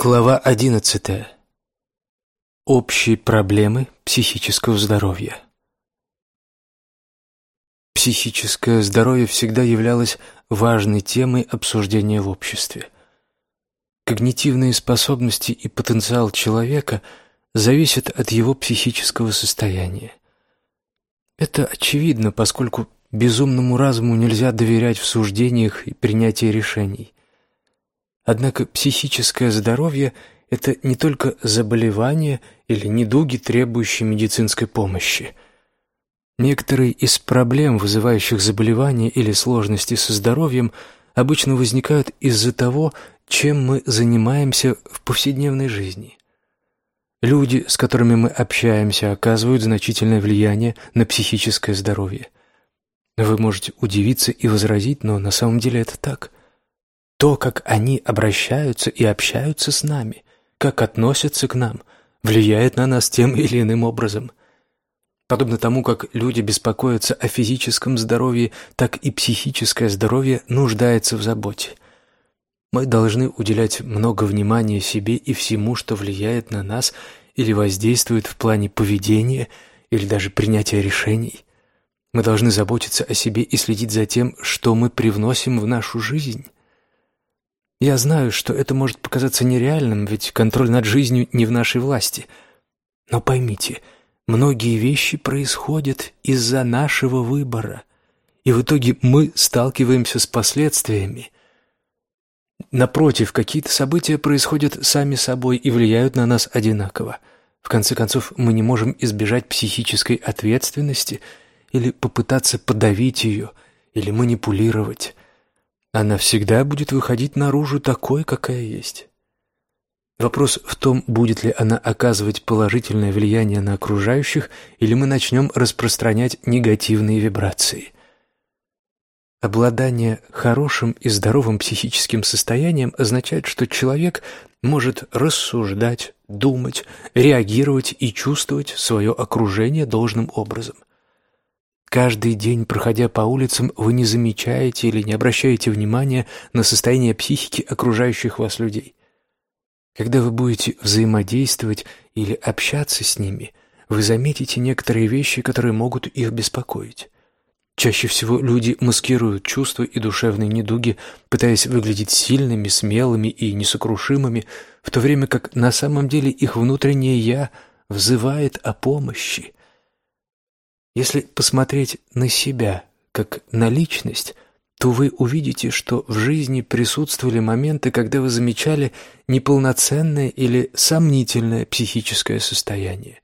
Глава одиннадцатая. Общие проблемы психического здоровья. Психическое здоровье всегда являлось важной темой обсуждения в обществе. Когнитивные способности и потенциал человека зависят от его психического состояния. Это очевидно, поскольку безумному разуму нельзя доверять в суждениях и принятии решений. Однако психическое здоровье – это не только заболевания или недуги, требующие медицинской помощи. Некоторые из проблем, вызывающих заболевания или сложности со здоровьем, обычно возникают из-за того, чем мы занимаемся в повседневной жизни. Люди, с которыми мы общаемся, оказывают значительное влияние на психическое здоровье. Вы можете удивиться и возразить, но на самом деле это так – то, как они обращаются и общаются с нами, как относятся к нам, влияет на нас тем или иным образом. Подобно тому, как люди беспокоятся о физическом здоровье, так и психическое здоровье нуждается в заботе. Мы должны уделять много внимания себе и всему, что влияет на нас или воздействует в плане поведения или даже принятия решений. Мы должны заботиться о себе и следить за тем, что мы привносим в нашу жизнь. Я знаю, что это может показаться нереальным, ведь контроль над жизнью не в нашей власти. Но поймите, многие вещи происходят из-за нашего выбора, и в итоге мы сталкиваемся с последствиями. Напротив, какие-то события происходят сами собой и влияют на нас одинаково. В конце концов, мы не можем избежать психической ответственности или попытаться подавить ее, или манипулировать она всегда будет выходить наружу такой, какая есть. Вопрос в том, будет ли она оказывать положительное влияние на окружающих, или мы начнем распространять негативные вибрации. Обладание хорошим и здоровым психическим состоянием означает, что человек может рассуждать, думать, реагировать и чувствовать свое окружение должным образом. Каждый день, проходя по улицам, вы не замечаете или не обращаете внимания на состояние психики окружающих вас людей. Когда вы будете взаимодействовать или общаться с ними, вы заметите некоторые вещи, которые могут их беспокоить. Чаще всего люди маскируют чувства и душевные недуги, пытаясь выглядеть сильными, смелыми и несокрушимыми, в то время как на самом деле их внутреннее «я» взывает о помощи – если посмотреть на себя как на личность, то вы увидите, что в жизни присутствовали моменты, когда вы замечали неполноценное или сомнительное психическое состояние.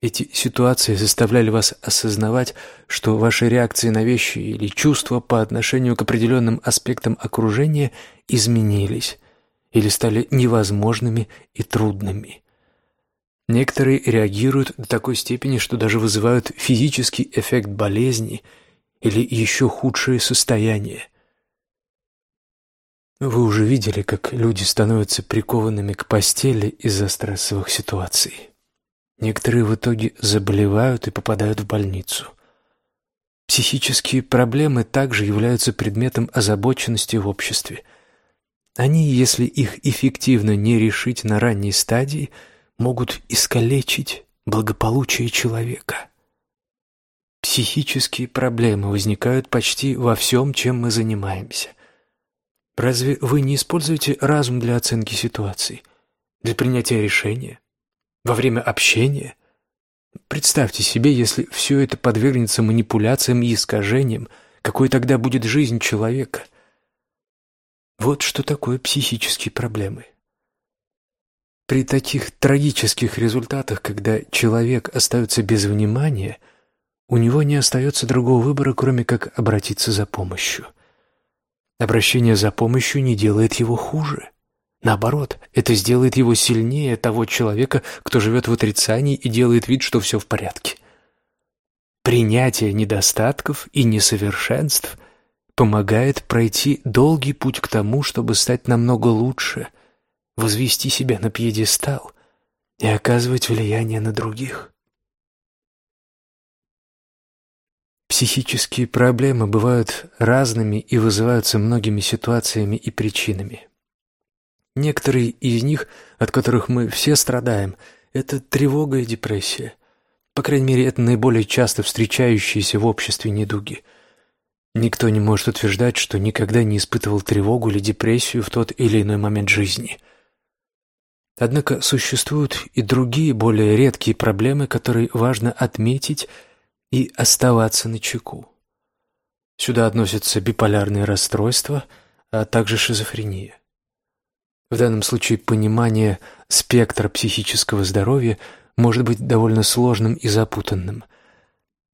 Эти ситуации заставляли вас осознавать, что ваши реакции на вещи или чувства по отношению к определенным аспектам окружения изменились или стали невозможными и трудными. Некоторые реагируют до такой степени, что даже вызывают физический эффект болезни или еще худшее состояние. Вы уже видели, как люди становятся прикованными к постели из-за стрессовых ситуаций. Некоторые в итоге заболевают и попадают в больницу. Психические проблемы также являются предметом озабоченности в обществе. Они, если их эффективно не решить на ранней стадии – могут искалечить благополучие человека. Психические проблемы возникают почти во всем, чем мы занимаемся. Разве вы не используете разум для оценки ситуации, для принятия решения, во время общения? Представьте себе, если все это подвергнется манипуляциям и искажениям, какой тогда будет жизнь человека? Вот что такое психические проблемы. При таких трагических результатах, когда человек остается без внимания, у него не остается другого выбора, кроме как обратиться за помощью. Обращение за помощью не делает его хуже. Наоборот, это сделает его сильнее того человека, кто живет в отрицании и делает вид, что все в порядке. Принятие недостатков и несовершенств помогает пройти долгий путь к тому, чтобы стать намного лучше, возвести себя на пьедестал и оказывать влияние на других. Психические проблемы бывают разными и вызываются многими ситуациями и причинами. Некоторые из них, от которых мы все страдаем, это тревога и депрессия. По крайней мере, это наиболее часто встречающиеся в обществе недуги. Никто не может утверждать, что никогда не испытывал тревогу или депрессию в тот или иной момент жизни. Однако существуют и другие, более редкие проблемы, которые важно отметить и оставаться на чеку. Сюда относятся биполярные расстройства, а также шизофрения. В данном случае понимание спектра психического здоровья может быть довольно сложным и запутанным.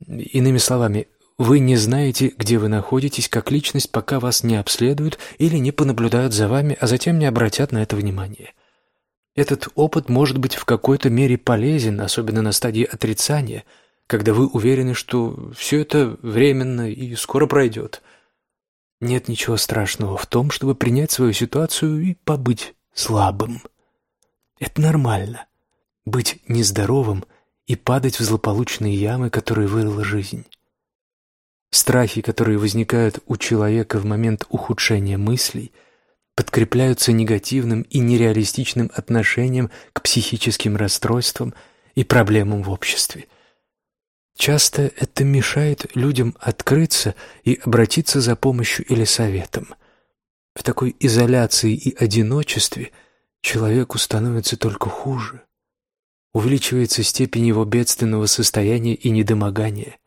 Иными словами, вы не знаете, где вы находитесь как личность, пока вас не обследуют или не понаблюдают за вами, а затем не обратят на это внимание. Этот опыт может быть в какой-то мере полезен, особенно на стадии отрицания, когда вы уверены, что все это временно и скоро пройдет. Нет ничего страшного в том, чтобы принять свою ситуацию и побыть слабым. Это нормально. Быть нездоровым и падать в злополучные ямы, которые вырыла жизнь. Страхи, которые возникают у человека в момент ухудшения мыслей – подкрепляются негативным и нереалистичным отношением к психическим расстройствам и проблемам в обществе. Часто это мешает людям открыться и обратиться за помощью или советом. В такой изоляции и одиночестве человеку становится только хуже. Увеличивается степень его бедственного состояния и недомогания.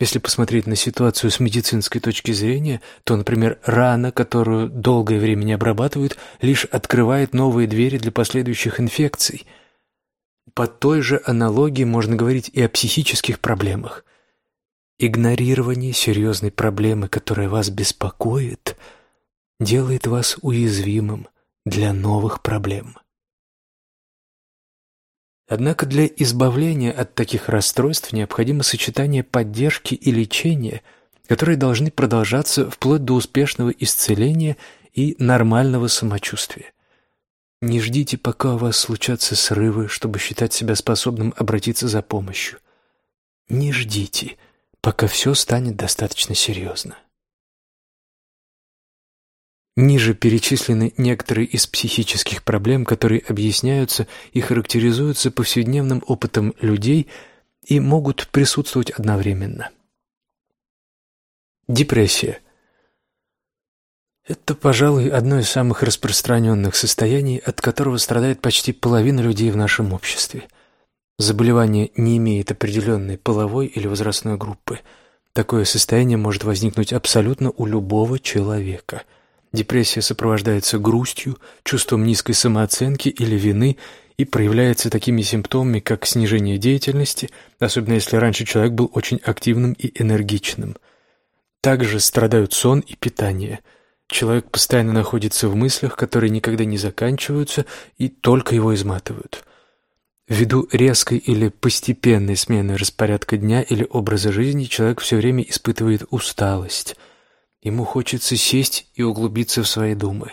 Если посмотреть на ситуацию с медицинской точки зрения, то, например, рана, которую долгое время не обрабатывают, лишь открывает новые двери для последующих инфекций. По той же аналогии можно говорить и о психических проблемах. Игнорирование серьезной проблемы, которая вас беспокоит, делает вас уязвимым для новых проблем. Однако для избавления от таких расстройств необходимо сочетание поддержки и лечения, которые должны продолжаться вплоть до успешного исцеления и нормального самочувствия. Не ждите, пока у вас случатся срывы, чтобы считать себя способным обратиться за помощью. Не ждите, пока все станет достаточно серьезно. Ниже перечислены некоторые из психических проблем, которые объясняются и характеризуются повседневным опытом людей и могут присутствовать одновременно. Депрессия. Это, пожалуй, одно из самых распространенных состояний, от которого страдает почти половина людей в нашем обществе. Заболевание не имеет определенной половой или возрастной группы. Такое состояние может возникнуть абсолютно у любого человека – Депрессия сопровождается грустью, чувством низкой самооценки или вины и проявляется такими симптомами, как снижение деятельности, особенно если раньше человек был очень активным и энергичным. Также страдают сон и питание. Человек постоянно находится в мыслях, которые никогда не заканчиваются и только его изматывают. Ввиду резкой или постепенной смены распорядка дня или образа жизни человек все время испытывает усталость – Ему хочется сесть и углубиться в свои думы.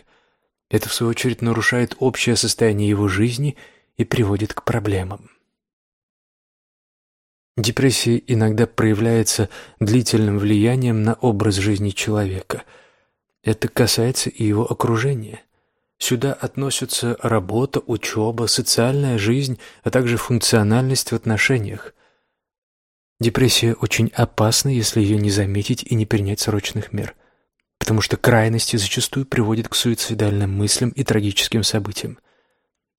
Это, в свою очередь, нарушает общее состояние его жизни и приводит к проблемам. Депрессия иногда проявляется длительным влиянием на образ жизни человека. Это касается и его окружения. Сюда относятся работа, учеба, социальная жизнь, а также функциональность в отношениях. Депрессия очень опасна, если ее не заметить и не принять срочных мер, потому что крайности зачастую приводят к суицидальным мыслям и трагическим событиям.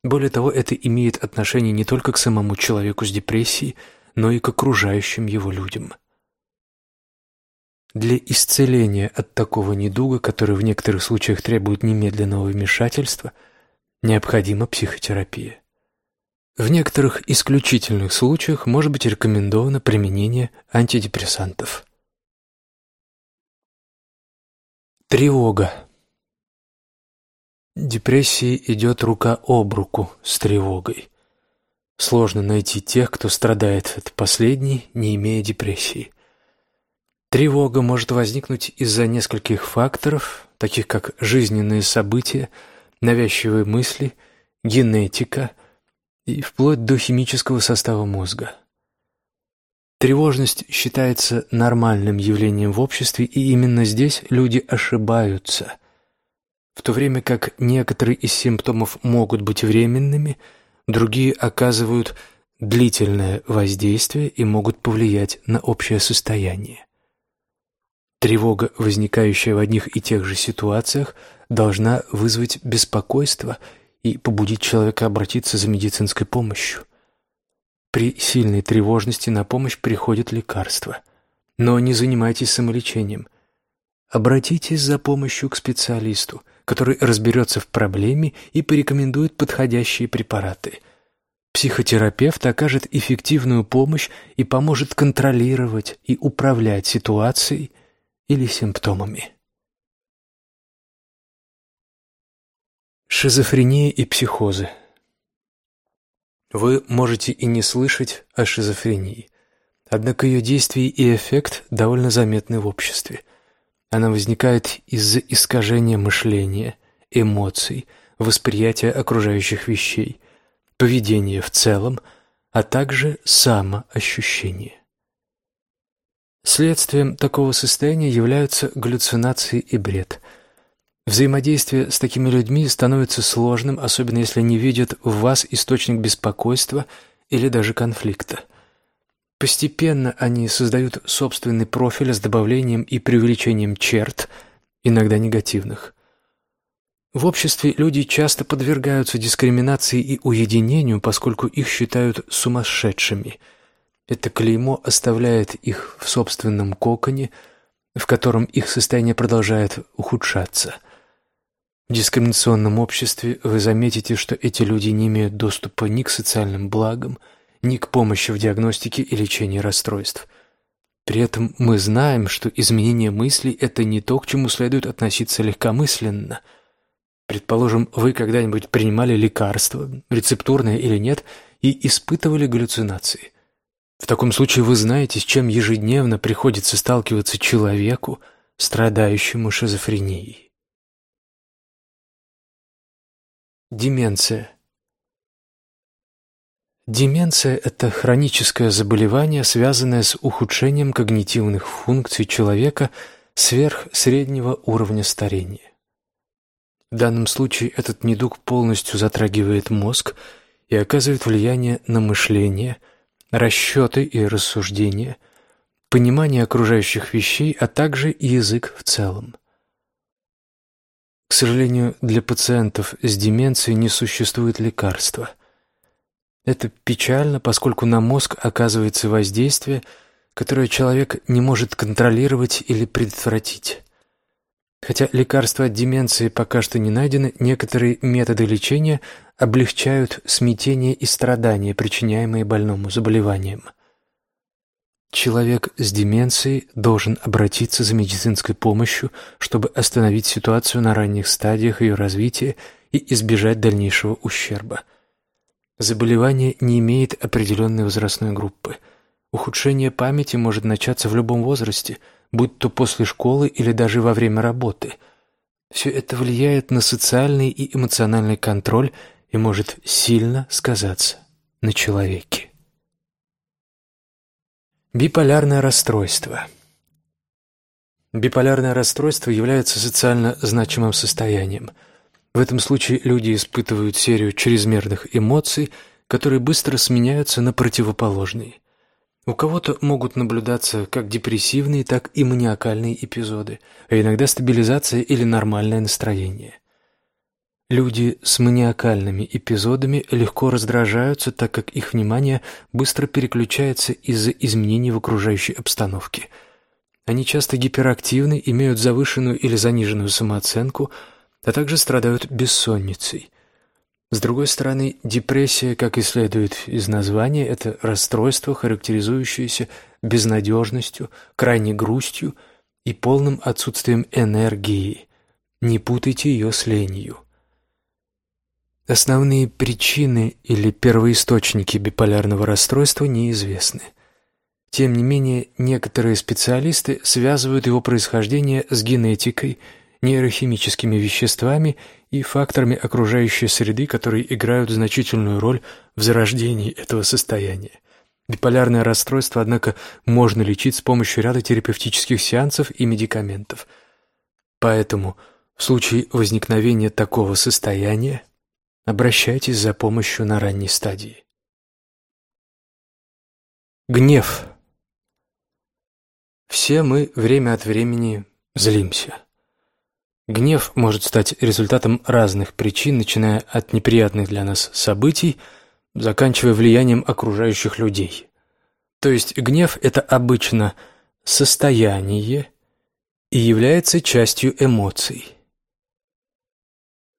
Более того, это имеет отношение не только к самому человеку с депрессией, но и к окружающим его людям. Для исцеления от такого недуга, который в некоторых случаях требует немедленного вмешательства, необходима психотерапия. В некоторых исключительных случаях может быть рекомендовано применение антидепрессантов. Тревога. Депрессия идет рука об руку с тревогой. Сложно найти тех, кто страдает от последней, не имея депрессии. Тревога может возникнуть из-за нескольких факторов, таких как жизненные события, навязчивые мысли, генетика – и вплоть до химического состава мозга. Тревожность считается нормальным явлением в обществе, и именно здесь люди ошибаются. В то время как некоторые из симптомов могут быть временными, другие оказывают длительное воздействие и могут повлиять на общее состояние. Тревога, возникающая в одних и тех же ситуациях, должна вызвать беспокойство и побудить человека обратиться за медицинской помощью. При сильной тревожности на помощь приходит лекарство. Но не занимайтесь самолечением. Обратитесь за помощью к специалисту, который разберется в проблеме и порекомендует подходящие препараты. Психотерапевт окажет эффективную помощь и поможет контролировать и управлять ситуацией, или симптомами. Шизофрения и психозы. Вы можете и не слышать о шизофрении, однако ее действие и эффект довольно заметны в обществе. Она возникает из-за искажения мышления, эмоций, восприятия окружающих вещей, поведения в целом, а также самоощущения. Следствием такого состояния являются галлюцинации и бред. Взаимодействие с такими людьми становится сложным, особенно если они видят в вас источник беспокойства или даже конфликта. Постепенно они создают собственный профиль с добавлением и преувеличением черт, иногда негативных. В обществе люди часто подвергаются дискриминации и уединению, поскольку их считают сумасшедшими – это клеймо оставляет их в собственном коконе, в котором их состояние продолжает ухудшаться. Дискриминационном обществе вы заметите, что эти люди не имеют доступа ни к социальным благам, ни к помощи в диагностике и лечении расстройств. При этом мы знаем, что изменение мыслей – это не то, к чему следует относиться легкомысленно. Предположим, вы когда-нибудь принимали лекарства, рецептурное или нет, и испытывали галлюцинации – в таком случае вы знаете, с чем ежедневно приходится сталкиваться человеку, страдающему шизофренией. Деменция. Деменция – это хроническое заболевание, связанное с ухудшением когнитивных функций человека сверх среднего уровня старения. В данном случае этот недуг полностью затрагивает мозг и оказывает влияние на мышление – расчеты и рассуждения, понимание окружающих вещей, а также язык в целом. К сожалению, для пациентов с деменцией не существует лекарства. Это печально, поскольку на мозг оказывается воздействие, которое человек не может контролировать или предотвратить. Хотя лекарства от деменции пока что не найдены, некоторые методы лечения облегчают смятение и страдания, причиняемые больному заболеванием. Человек с деменцией должен обратиться за медицинской помощью, чтобы остановить ситуацию на ранних стадиях ее развития и избежать дальнейшего ущерба. Заболевание не имеет определенной возрастной группы. Ухудшение памяти может начаться в любом возрасте – будь то после школы или даже во время работы. Все это влияет на социальный и эмоциональный контроль и может сильно сказаться на человеке. Биполярное расстройство. Биполярное расстройство является социально значимым состоянием. В этом случае люди испытывают серию чрезмерных эмоций, которые быстро сменяются на противоположные – у кого-то могут наблюдаться как депрессивные, так и маниакальные эпизоды, а иногда стабилизация или нормальное настроение. Люди с маниакальными эпизодами легко раздражаются, так как их внимание быстро переключается из-за изменений в окружающей обстановке. Они часто гиперактивны, имеют завышенную или заниженную самооценку, а также страдают бессонницей – с другой стороны, депрессия, как и следует из названия, это расстройство, характеризующееся безнадежностью, крайней грустью и полным отсутствием энергии. Не путайте ее с ленью. Основные причины или первоисточники биполярного расстройства неизвестны. Тем не менее, некоторые специалисты связывают его происхождение с генетикой, нейрохимическими веществами и факторами окружающей среды, которые играют значительную роль в зарождении этого состояния. Биполярное расстройство, однако, можно лечить с помощью ряда терапевтических сеансов и медикаментов. Поэтому В случае возникновения такого состояния обращайтесь за помощью на ранней стадии. Гнев. Все мы время от времени злимся. Гнев может стать результатом разных причин, начиная от неприятных для нас событий, заканчивая влиянием окружающих людей. То есть гнев – это обычно состояние и является частью эмоций.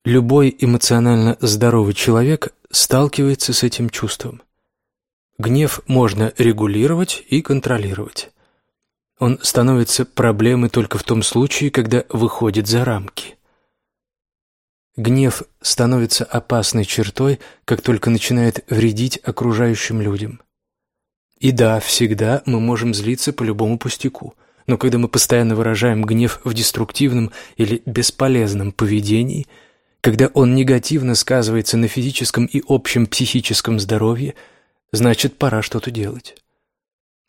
Любой эмоционально здоровый человек сталкивается с этим чувством. Гнев можно регулировать и контролировать. Он становится проблемой только в том случае, когда выходит за рамки. Гнев становится опасной чертой, как только начинает вредить окружающим людям. И да, всегда мы можем злиться по любому пустяку, но когда мы постоянно выражаем гнев в деструктивном или бесполезном поведении, когда он негативно сказывается на физическом и общем психическом здоровье, значит, пора что-то делать.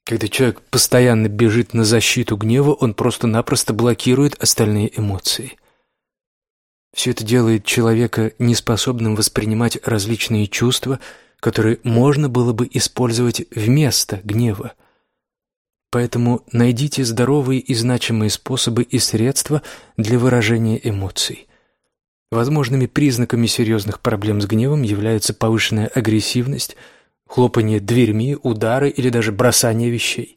Когда человек постоянно бежит на защиту гнева, он просто-напросто блокирует остальные эмоции. Все это делает человека неспособным воспринимать различные чувства, которые можно было бы использовать вместо гнева. Поэтому найдите здоровые и значимые способы и средства для выражения эмоций. Возможными признаками серьезных проблем с гневом являются повышенная агрессивность – хлопанье дверьми, удары или даже бросание вещей.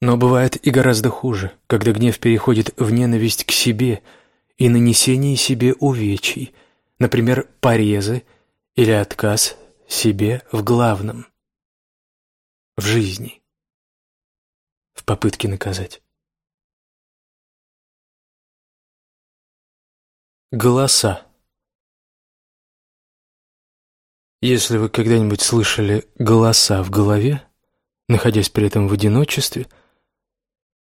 Но бывает и гораздо хуже, когда гнев переходит в ненависть к себе и нанесение себе увечий, например, порезы или отказ себе в главном – в жизни, в попытке наказать. Голоса Если вы когда-нибудь слышали голоса в голове, находясь при этом в одиночестве,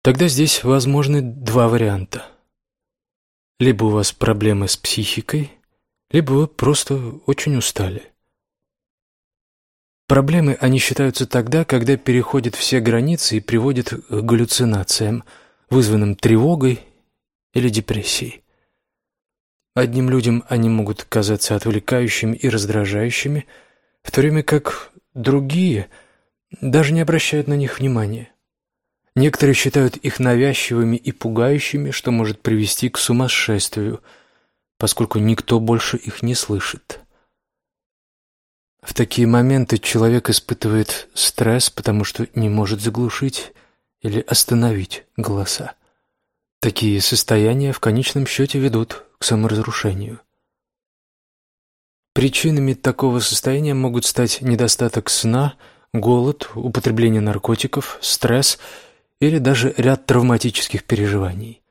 тогда здесь возможны два варианта. Либо у вас проблемы с психикой, либо вы просто очень устали. Проблемы, они считаются тогда, когда переходят все границы и приводят к галлюцинациям, вызванным тревогой или депрессией. Одним людям они могут казаться отвлекающими и раздражающими, в то время как другие даже не обращают на них внимания. Некоторые считают их навязчивыми и пугающими, что может привести к сумасшествию, поскольку никто больше их не слышит. В такие моменты человек испытывает стресс, потому что не может заглушить или остановить голоса. Такие состояния в конечном счете ведут к саморазрушению. Причинами такого состояния могут стать недостаток сна, голод, употребление наркотиков, стресс или даже ряд травматических переживаний.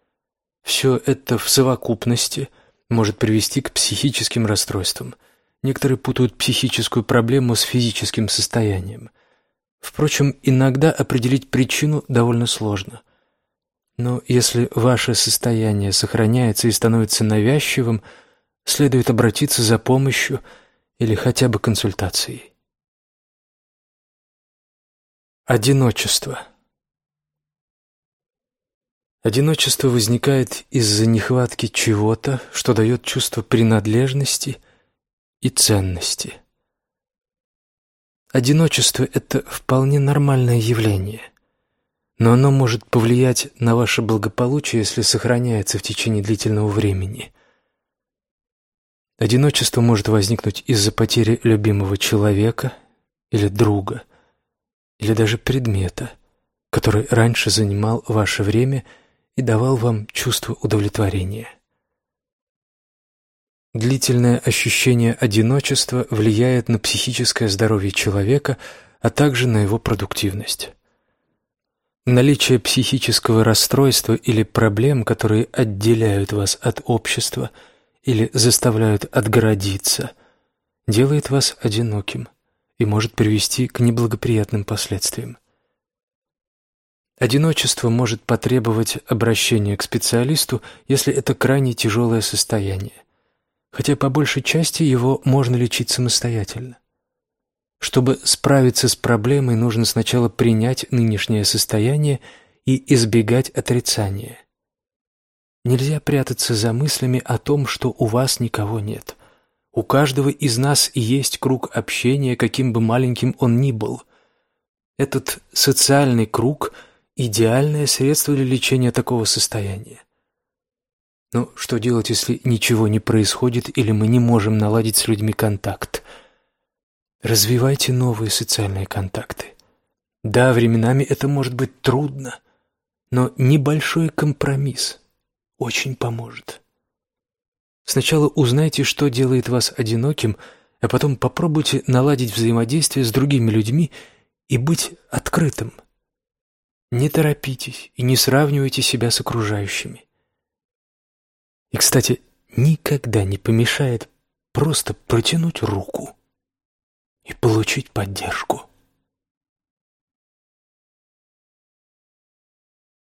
Все это в совокупности может привести к психическим расстройствам. Некоторые путают психическую проблему с физическим состоянием. Впрочем, иногда определить причину довольно сложно. Но если ваше состояние сохраняется и становится навязчивым, следует обратиться за помощью или хотя бы консультацией. Одиночество. Одиночество возникает из-за нехватки чего-то, что дает чувство принадлежности и ценности. Одиночество – это вполне нормальное явление – но оно может повлиять на ваше благополучие, если сохраняется в течение длительного времени. Одиночество может возникнуть из-за потери любимого человека или друга, или даже предмета, который раньше занимал ваше время и давал вам чувство удовлетворения. Длительное ощущение одиночества влияет на психическое здоровье человека, а также на его продуктивность. Наличие психического расстройства или проблем, которые отделяют вас от общества или заставляют отгородиться, делает вас одиноким и может привести к неблагоприятным последствиям. Одиночество может потребовать обращения к специалисту, если это крайне тяжелое состояние, хотя по большей части его можно лечить самостоятельно. Чтобы справиться с проблемой, нужно сначала принять нынешнее состояние и избегать отрицания. Нельзя прятаться за мыслями о том, что у вас никого нет. У каждого из нас есть круг общения, каким бы маленьким он ни был. Этот социальный круг – идеальное средство для лечения такого состояния. Но что делать, если ничего не происходит или мы не можем наладить с людьми контакт? Развивайте новые социальные контакты. Да, временами это может быть трудно, но небольшой компромисс очень поможет. Сначала узнайте, что делает вас одиноким, а потом попробуйте наладить взаимодействие с другими людьми и быть открытым. Не торопитесь и не сравнивайте себя с окружающими. И, кстати, никогда не помешает просто протянуть руку и получить поддержку.